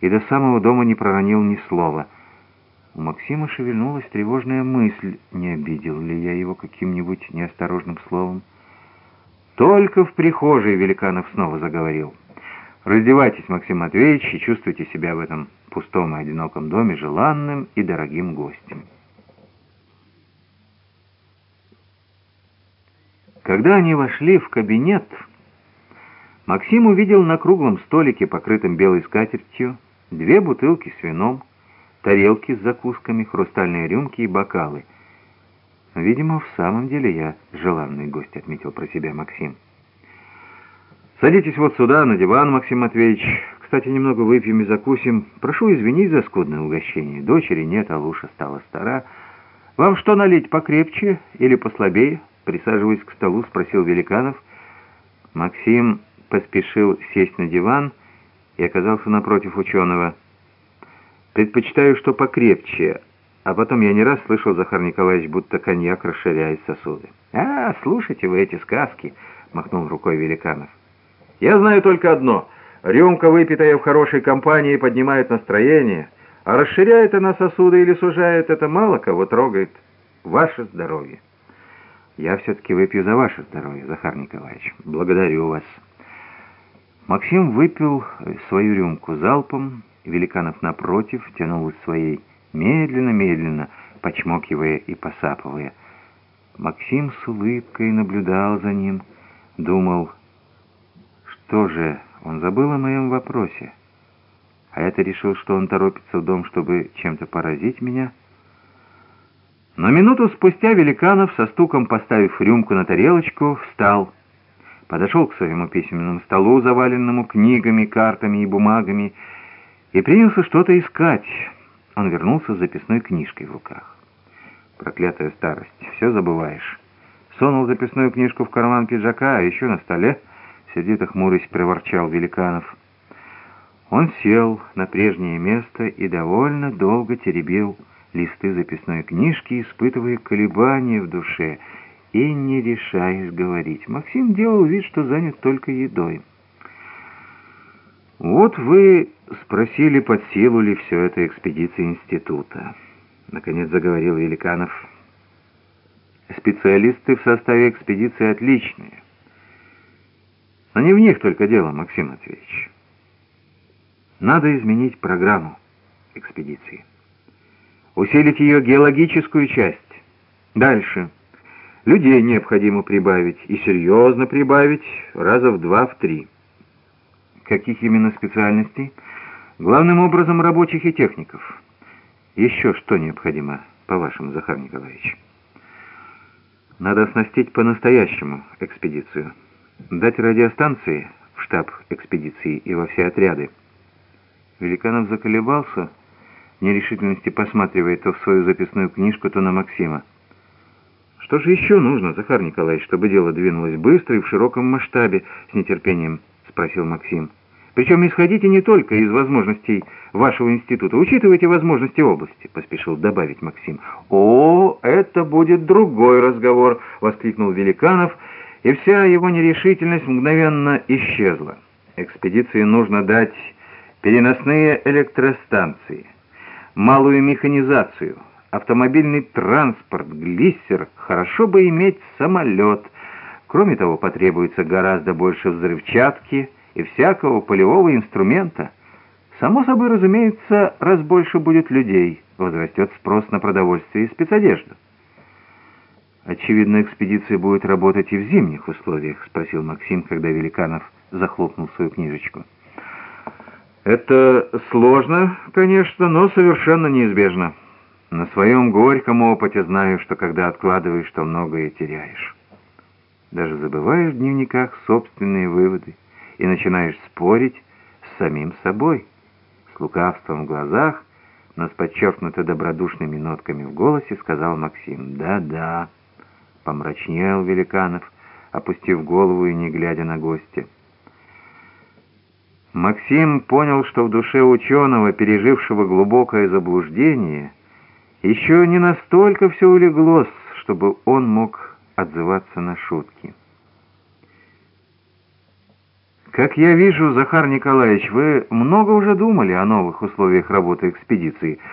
и до самого дома не проронил ни слова. У Максима шевельнулась тревожная мысль, не обидел ли я его каким-нибудь неосторожным словом. Только в прихожей Великанов снова заговорил. «Раздевайтесь, Максим Матвеевич, и чувствуйте себя в этом пустом и одиноком доме желанным и дорогим гостем». Когда они вошли в кабинет, Максим увидел на круглом столике, покрытом белой скатертью, две бутылки с вином, тарелки с закусками, хрустальные рюмки и бокалы. «Видимо, в самом деле я желанный гость», — отметил про себя Максим. «Садитесь вот сюда, на диван, Максим Матвеевич. Кстати, немного выпьем и закусим. Прошу извинить за скудное угощение. Дочери нет, а Луша стала стара. Вам что налить, покрепче или послабее?» Присаживаясь к столу, спросил Великанов. Максим поспешил сесть на диван и оказался напротив ученого. «Предпочитаю, что покрепче, а потом я не раз слышал, Захар Николаевич, будто коньяк расширяет сосуды». «А, слушайте вы эти сказки!» — махнул рукой Великанов. «Я знаю только одно. Рюмка, выпитая в хорошей компании, поднимает настроение, а расширяет она сосуды или сужает, это мало кого трогает. Ваше здоровье!» Я все-таки выпью за ваше здоровье, Захар Николаевич. Благодарю вас. Максим выпил свою рюмку залпом, Великанов напротив тянул из своей медленно-медленно, почмокивая и посапывая. Максим с улыбкой наблюдал за ним, думал, что же, он забыл о моем вопросе. А это решил, что он торопится в дом, чтобы чем-то поразить меня — но минуту спустя Великанов, со стуком поставив рюмку на тарелочку, встал. Подошел к своему письменному столу, заваленному книгами, картами и бумагами, и принялся что-то искать. Он вернулся с записной книжкой в руках. Проклятая старость, все забываешь. Сунул записную книжку в карман пиджака, а еще на столе, сердито хмурясь, проворчал Великанов. Он сел на прежнее место и довольно долго теребил листы записной книжки, испытывая колебания в душе и не решаясь говорить. Максим делал вид, что занят только едой. «Вот вы спросили, под силу ли все это экспедиции института?» Наконец заговорил Великанов. «Специалисты в составе экспедиции отличные. Но не в них только дело, Максим Матвеевич. Надо изменить программу экспедиции» усилить ее геологическую часть. Дальше. Людей необходимо прибавить, и серьезно прибавить, раза в два, в три. Каких именно специальностей? Главным образом рабочих и техников. Еще что необходимо, по-вашему, Захар Николаевич? Надо оснастить по-настоящему экспедицию. Дать радиостанции в штаб экспедиции и во все отряды. Великанов заколебался, нерешительности посматривая то в свою записную книжку, то на Максима. «Что же еще нужно, Захар Николаевич, чтобы дело двинулось быстро и в широком масштабе?» — с нетерпением спросил Максим. «Причем исходите не только из возможностей вашего института, учитывайте возможности области», — поспешил добавить Максим. «О, это будет другой разговор!» — воскликнул Великанов, и вся его нерешительность мгновенно исчезла. «Экспедиции нужно дать переносные электростанции» малую механизацию, автомобильный транспорт, глиссер, хорошо бы иметь самолет. Кроме того, потребуется гораздо больше взрывчатки и всякого полевого инструмента. Само собой, разумеется, раз больше будет людей, возрастет спрос на продовольствие и спецодежду. «Очевидно, экспедиция будет работать и в зимних условиях», — спросил Максим, когда Великанов захлопнул свою книжечку. Это сложно, конечно, но совершенно неизбежно. На своем горьком опыте знаю, что когда откладываешь, то многое теряешь. Даже забываешь в дневниках собственные выводы и начинаешь спорить с самим собой. С лукавством в глазах, но с подчеркнуто добродушными нотками в голосе сказал Максим. «Да-да», — помрачнел Великанов, опустив голову и не глядя на гостя. Максим понял, что в душе ученого, пережившего глубокое заблуждение, еще не настолько все улеглось, чтобы он мог отзываться на шутки. Как я вижу, Захар Николаевич, вы много уже думали о новых условиях работы экспедиции.